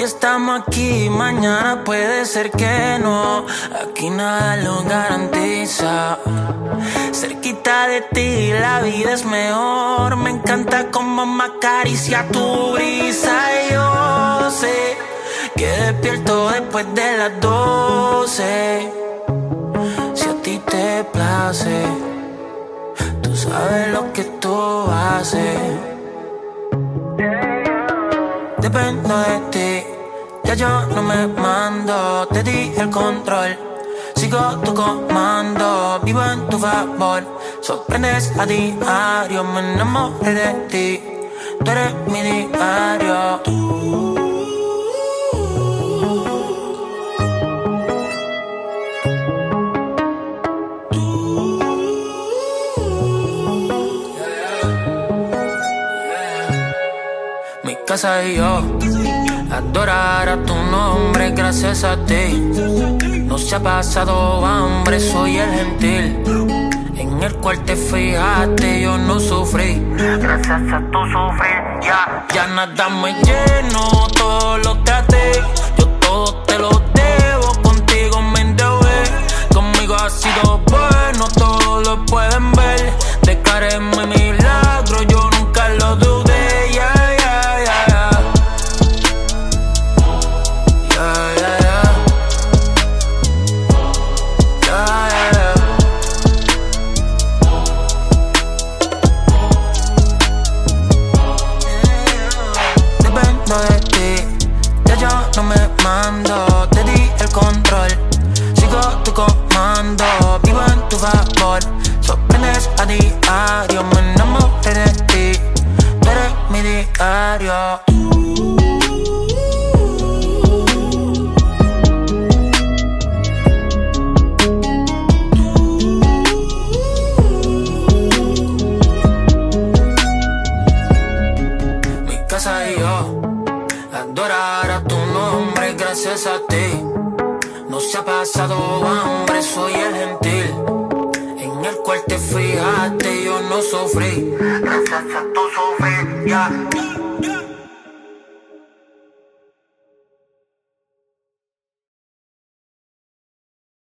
Hoy estamos aquí, mañana puede ser que no. Aquí nada lo garantiza. Cerquita de ti la vida es mejor. Me encanta como me acaricia tu brisa. Y yo sé que despierto después de las doce. Si a ti te place, tú sabes lo que tú haces. Dependo de ti, ya yo no me mando, te di el control. Sigo tu comando, vivo en tu favor. Sorprendes a diario, me enamoré de ti. Tú eres mi diario. Casa y yo, adorar a tu nombre gracias a ti. No se ha pasado hambre, soy el gentil. En el cual te fijaste, yo no sufrí. Gracias a tu sufrir, ya, ya nada me lleno, todo lo traté. Yo todo te lo debo, contigo me endeudé. Conmigo ha sido bueno, todos lo pueden ver. Declaré mi Dependo de ti, ya yo no me mando, te di el control, sigo tu comando, vivo en tu favor, sorprendes a diario, me enamoré de ti, tú eres mi diario. Adorar a tu nombre gracias a ti. No se ha pasado hambre, soy el gentil. En el cual te fijaste, yo no sufrí. Gracias a tu sufrir, ya.